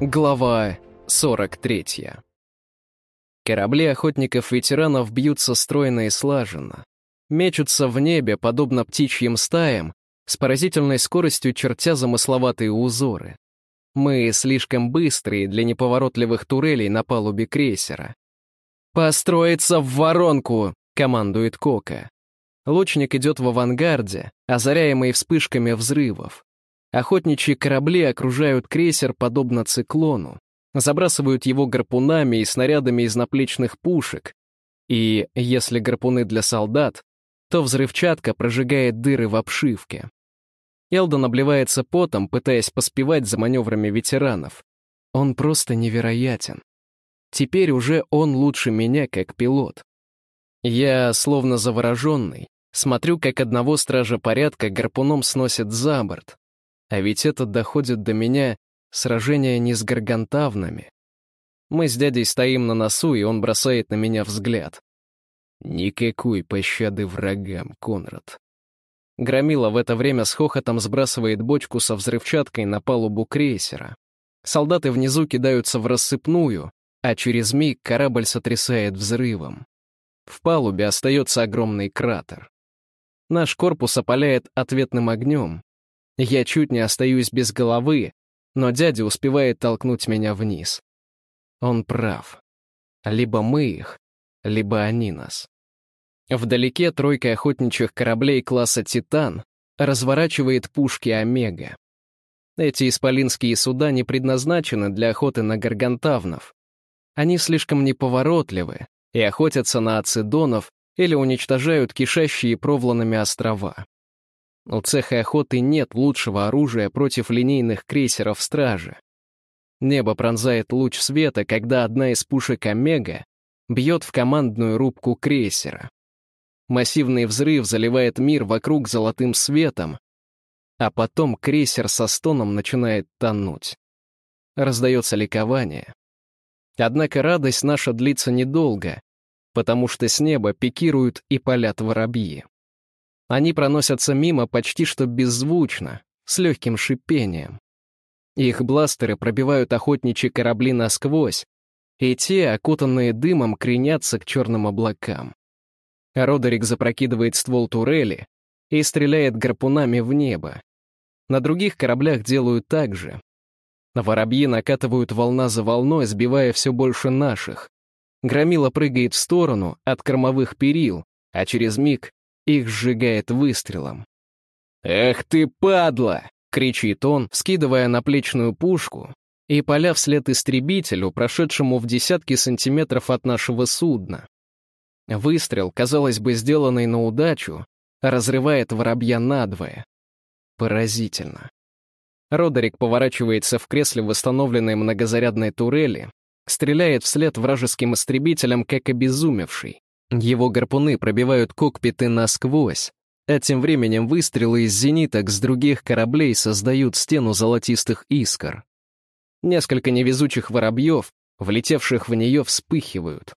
Глава 43. Корабли охотников-ветеранов бьются стройно и слаженно. Мечутся в небе, подобно птичьим стаям, с поразительной скоростью чертя замысловатые узоры. Мы слишком быстрые для неповоротливых турелей на палубе крейсера. «Построиться в воронку!» — командует Кока. Лучник идет в авангарде, озаряемый вспышками взрывов. Охотничьи корабли окружают крейсер подобно циклону, забрасывают его гарпунами и снарядами из наплечных пушек. И если гарпуны для солдат, то взрывчатка прожигает дыры в обшивке. Элдон обливается потом, пытаясь поспевать за маневрами ветеранов. Он просто невероятен. Теперь уже он лучше меня как пилот. Я, словно завороженный, смотрю, как одного стража порядка гарпуном сносит за борт, а ведь это доходит до меня сражение не с гаргантавнами. Мы с дядей стоим на носу, и он бросает на меня взгляд. Никакой пощады врагам, Конрад. Громила в это время с хохотом сбрасывает бочку со взрывчаткой на палубу крейсера. Солдаты внизу кидаются в рассыпную, а через миг корабль сотрясает взрывом. В палубе остается огромный кратер. Наш корпус опаляет ответным огнем, я чуть не остаюсь без головы, но дядя успевает толкнуть меня вниз. Он прав. Либо мы их, либо они нас. Вдалеке тройка охотничьих кораблей класса «Титан» разворачивает пушки «Омега». Эти исполинские суда не предназначены для охоты на гаргантавнов. Они слишком неповоротливы и охотятся на ацидонов или уничтожают кишащие проволанными острова. У цеха охоты нет лучшего оружия против линейных крейсеров стражи. Небо пронзает луч света, когда одна из пушек «Омега» бьет в командную рубку крейсера. Массивный взрыв заливает мир вокруг золотым светом, а потом крейсер со стоном начинает тонуть. Раздается ликование. Однако радость наша длится недолго, потому что с неба пикируют и палят воробьи. Они проносятся мимо почти что беззвучно, с легким шипением. Их бластеры пробивают охотничьи корабли насквозь, и те, окутанные дымом, кренятся к черным облакам. Родерик запрокидывает ствол турели и стреляет гарпунами в небо. На других кораблях делают так же. Воробьи накатывают волна за волной, сбивая все больше наших. Громила прыгает в сторону от кормовых перил, а через миг их сжигает выстрелом. «Эх ты, падла!» — кричит он, скидывая наплечную пушку и поля вслед истребителю, прошедшему в десятки сантиметров от нашего судна. Выстрел, казалось бы, сделанный на удачу, разрывает воробья надвое. Поразительно. Родерик поворачивается в кресле восстановленной многозарядной турели, стреляет вслед вражеским истребителям, как обезумевший. Его гарпуны пробивают кокпиты насквозь, а тем временем выстрелы из зениток с других кораблей создают стену золотистых искр. Несколько невезучих воробьев, влетевших в нее, вспыхивают.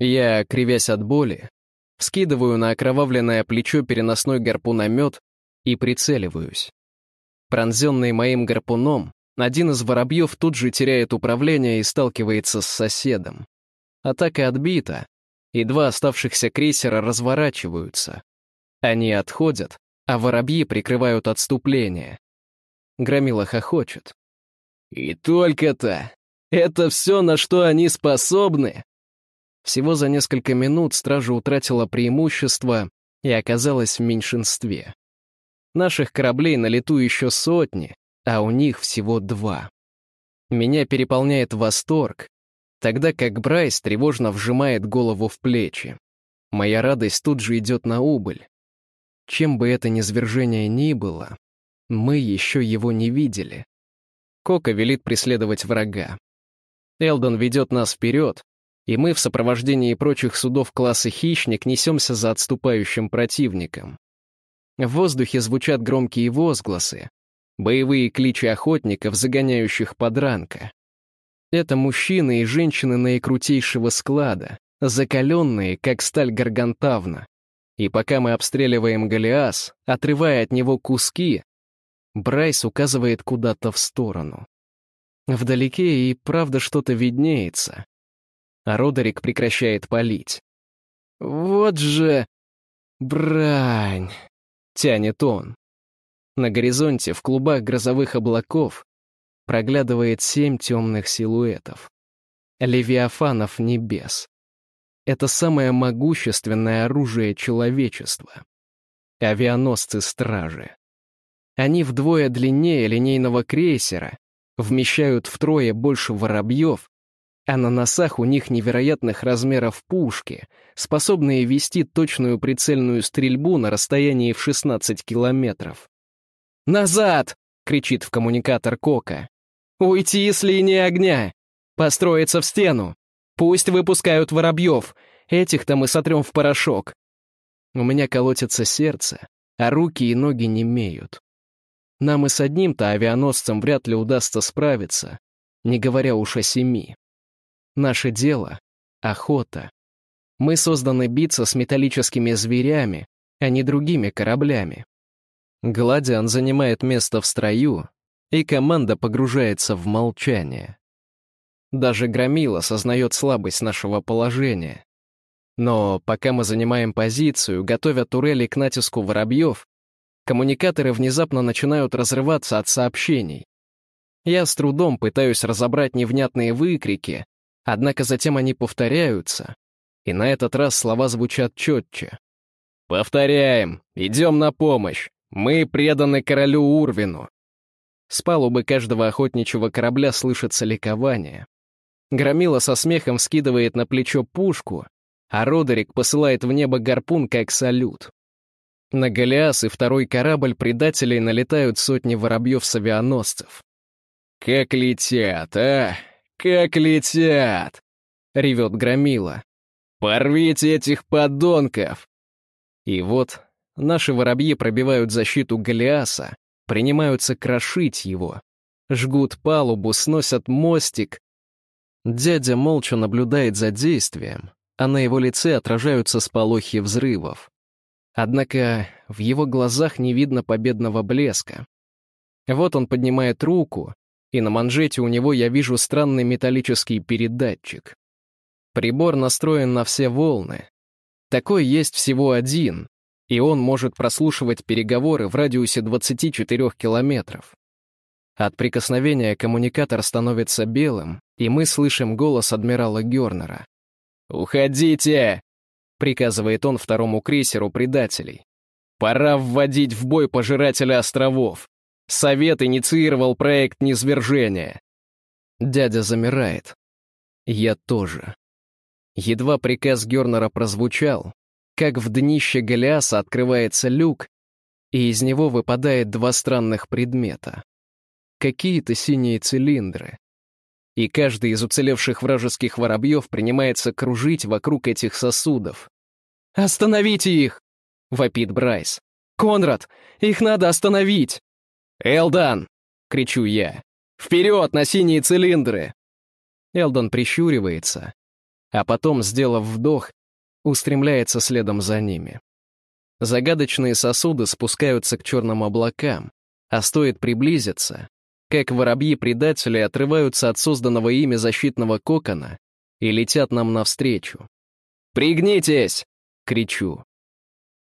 Я, кривясь от боли, вскидываю на окровавленное плечо переносной гарпуномет и прицеливаюсь. Пронзенный моим гарпуном, один из воробьев тут же теряет управление и сталкивается с соседом. Атака отбита, и два оставшихся крейсера разворачиваются. Они отходят, а воробьи прикрывают отступление. Громила хохочет. «И только-то! Это все, на что они способны!» Всего за несколько минут стража утратила преимущество и оказалась в меньшинстве. Наших кораблей на лету еще сотни, а у них всего два. Меня переполняет восторг, тогда как Брайс тревожно вжимает голову в плечи. Моя радость тут же идет на убыль. Чем бы это низвержение ни было, мы еще его не видели. Кока велит преследовать врага. Элдон ведет нас вперед, и мы в сопровождении прочих судов класса «Хищник» несемся за отступающим противником. В воздухе звучат громкие возгласы, боевые кличи охотников, загоняющих подранка. Это мужчины и женщины наикрутейшего склада, закаленные, как сталь гаргантавна. И пока мы обстреливаем Голиас, отрывая от него куски, Брайс указывает куда-то в сторону. Вдалеке и правда что-то виднеется. А Родерик прекращает палить. «Вот же... брань!» — тянет он. На горизонте, в клубах грозовых облаков, проглядывает семь темных силуэтов. Левиафанов небес. Это самое могущественное оружие человечества. Авианосцы-стражи. Они вдвое длиннее линейного крейсера, вмещают втрое больше воробьев, а на носах у них невероятных размеров пушки, способные вести точную прицельную стрельбу на расстоянии в 16 километров. «Назад!» — кричит в коммуникатор Кока. «Уйти с линии огня! Построиться в стену! Пусть выпускают воробьев! Этих-то мы сотрем в порошок!» У меня колотится сердце, а руки и ноги не имеют. Нам и с одним-то авианосцем вряд ли удастся справиться, не говоря уж о семи. Наше дело — охота. Мы созданы биться с металлическими зверями, а не другими кораблями. Гладиан занимает место в строю, и команда погружается в молчание. Даже Громила сознает слабость нашего положения. Но пока мы занимаем позицию, готовя турели к натиску воробьев, коммуникаторы внезапно начинают разрываться от сообщений. Я с трудом пытаюсь разобрать невнятные выкрики, Однако затем они повторяются, и на этот раз слова звучат четче. «Повторяем! Идем на помощь! Мы преданы королю Урвину!» С палубы каждого охотничьего корабля слышится ликование. Громила со смехом скидывает на плечо пушку, а Родерик посылает в небо гарпун как салют. На Голиас и второй корабль предателей налетают сотни воробьев с авианосцев. «Как летят, а!» «Как летят!» — ревет Громила. «Порвите этих подонков!» И вот наши воробьи пробивают защиту Голиаса, принимаются крошить его, жгут палубу, сносят мостик. Дядя молча наблюдает за действием, а на его лице отражаются сполохи взрывов. Однако в его глазах не видно победного блеска. Вот он поднимает руку, и на манжете у него я вижу странный металлический передатчик. Прибор настроен на все волны. Такой есть всего один, и он может прослушивать переговоры в радиусе 24 километров. От прикосновения коммуникатор становится белым, и мы слышим голос адмирала Гернера. «Уходите!» — приказывает он второму крейсеру предателей. «Пора вводить в бой пожирателя островов. Совет инициировал проект низвержения. Дядя замирает. Я тоже. Едва приказ Гернера прозвучал, как в днище Голиаса открывается люк, и из него выпадает два странных предмета. Какие-то синие цилиндры. И каждый из уцелевших вражеских воробьев принимается кружить вокруг этих сосудов. «Остановите их!» — вопит Брайс. «Конрад, их надо остановить!» «Элдан!» — кричу я. «Вперед на синие цилиндры!» Элдон прищуривается, а потом, сделав вдох, устремляется следом за ними. Загадочные сосуды спускаются к черным облакам, а стоит приблизиться, как воробьи-предатели отрываются от созданного ими защитного кокона и летят нам навстречу. «Пригнитесь!» — кричу.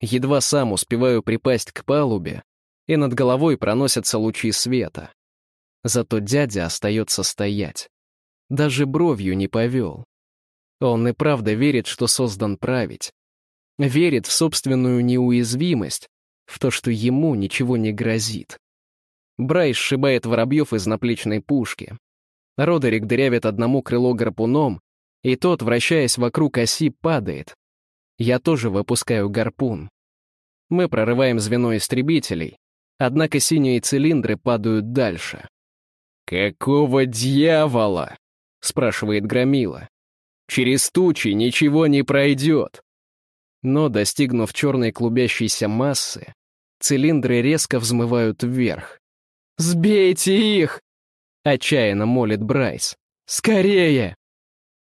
Едва сам успеваю припасть к палубе, и над головой проносятся лучи света. Зато дядя остается стоять. Даже бровью не повел. Он и правда верит, что создан править. Верит в собственную неуязвимость, в то, что ему ничего не грозит. Брайс сшибает воробьев из наплечной пушки. Родерик дырявит одному крыло гарпуном, и тот, вращаясь вокруг оси, падает. Я тоже выпускаю гарпун. Мы прорываем звено истребителей, Однако синие цилиндры падают дальше. «Какого дьявола?» — спрашивает Громила. «Через тучи ничего не пройдет». Но, достигнув черной клубящейся массы, цилиндры резко взмывают вверх. «Сбейте их!» — отчаянно молит Брайс. «Скорее!»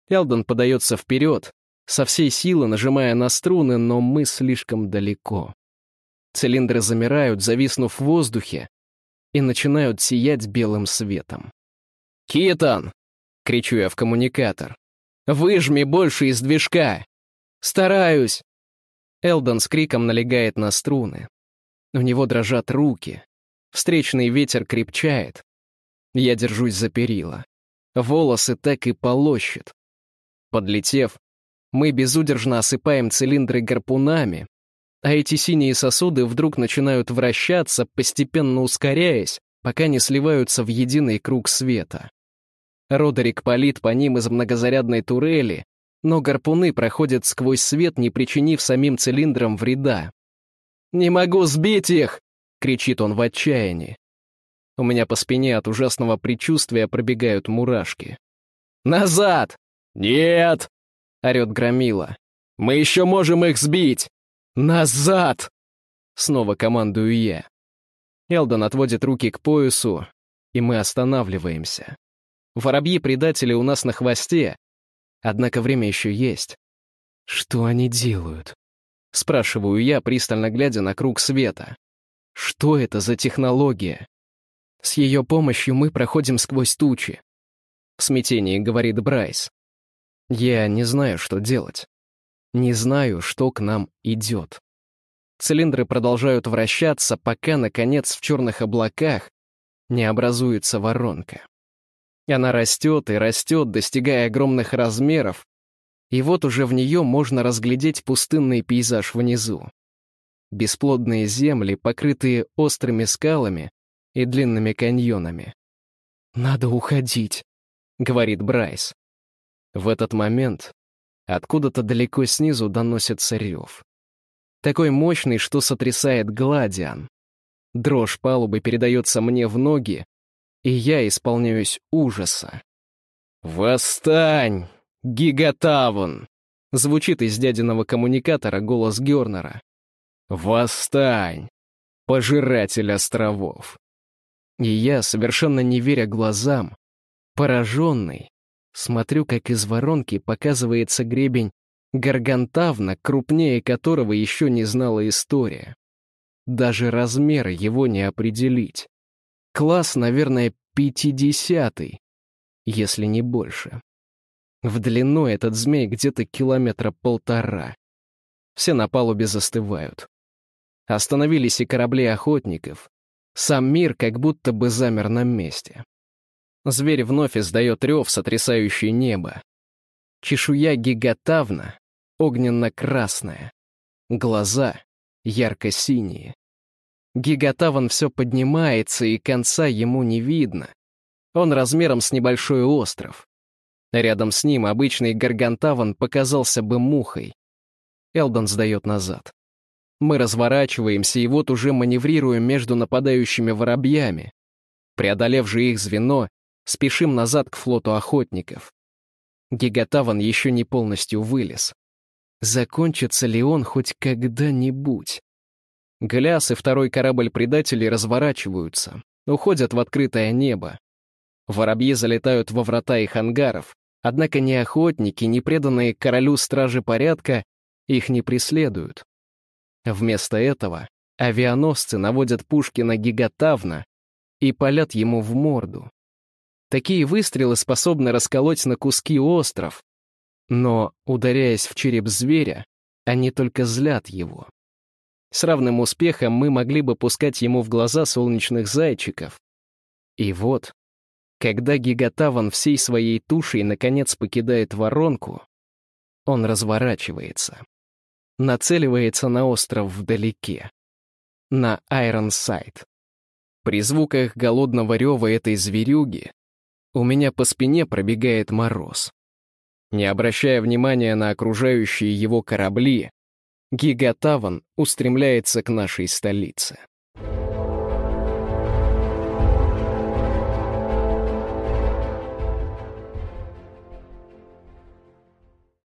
Элдон подается вперед, со всей силы нажимая на струны, но мы слишком далеко. Цилиндры замирают, зависнув в воздухе, и начинают сиять белым светом. «Китон!» — кричу я в коммуникатор. «Выжми больше из движка!» «Стараюсь!» Элдон с криком налегает на струны. У него дрожат руки. Встречный ветер крепчает. Я держусь за перила. Волосы так и полощет. Подлетев, мы безудержно осыпаем цилиндры гарпунами, а эти синие сосуды вдруг начинают вращаться, постепенно ускоряясь, пока не сливаются в единый круг света. Родерик палит по ним из многозарядной турели, но гарпуны проходят сквозь свет, не причинив самим цилиндрам вреда. «Не могу сбить их!» — кричит он в отчаянии. У меня по спине от ужасного предчувствия пробегают мурашки. «Назад!» «Нет!» — орет Громила. «Мы еще можем их сбить! Назад!» Снова командую я. Элдон отводит руки к поясу, и мы останавливаемся. Воробьи-предатели у нас на хвосте, однако время еще есть. Что они делают? Спрашиваю я, пристально глядя на круг света. Что это за технология? С ее помощью мы проходим сквозь тучи. В смятении говорит Брайс. Я не знаю, что делать. Не знаю, что к нам идет. Цилиндры продолжают вращаться, пока, наконец, в черных облаках не образуется воронка. Она растет и растет, достигая огромных размеров, и вот уже в нее можно разглядеть пустынный пейзаж внизу. Бесплодные земли, покрытые острыми скалами и длинными каньонами. «Надо уходить», — говорит Брайс. В этот момент откуда-то далеко снизу доносится рев. Такой мощный, что сотрясает гладиан. Дрожь палубы передается мне в ноги, и я исполняюсь ужаса. «Восстань!» «Гигатавн!» — звучит из дядиного коммуникатора голос Гернера. «Восстань! Пожиратель островов!» И я, совершенно не веря глазам, пораженный, смотрю, как из воронки показывается гребень Гаргантавна, крупнее которого еще не знала история. Даже размеры его не определить. Класс, наверное, пятидесятый, если не больше. В длину этот змей где-то километра полтора. Все на палубе застывают. Остановились и корабли охотников. Сам мир как будто бы замер на месте. Зверь вновь издает рев, сотрясающий небо. Чешуя гигатавна, огненно-красная. Глаза ярко-синие. Гигатаван все поднимается, и конца ему не видно. Он размером с небольшой остров. Рядом с ним обычный гаргантаван показался бы мухой. Элдон сдает назад. Мы разворачиваемся и вот уже маневрируем между нападающими воробьями. Преодолев же их звено, спешим назад к флоту охотников. Гигатаван еще не полностью вылез. Закончится ли он хоть когда-нибудь? Гляс и второй корабль предателей разворачиваются, уходят в открытое небо. Воробьи залетают во врата их ангаров, однако ни охотники, ни преданные королю стражи порядка их не преследуют. Вместо этого авианосцы наводят пушки на гигатавна и палят ему в морду. Такие выстрелы способны расколоть на куски остров, но, ударяясь в череп зверя, они только злят его. С равным успехом мы могли бы пускать ему в глаза солнечных зайчиков. И вот, когда гигатаван всей своей тушей наконец покидает воронку, он разворачивается. Нацеливается на остров вдалеке. На Айронсайд. При звуках голодного рева этой зверюги у меня по спине пробегает мороз. Не обращая внимания на окружающие его корабли, Гигатаван устремляется к нашей столице.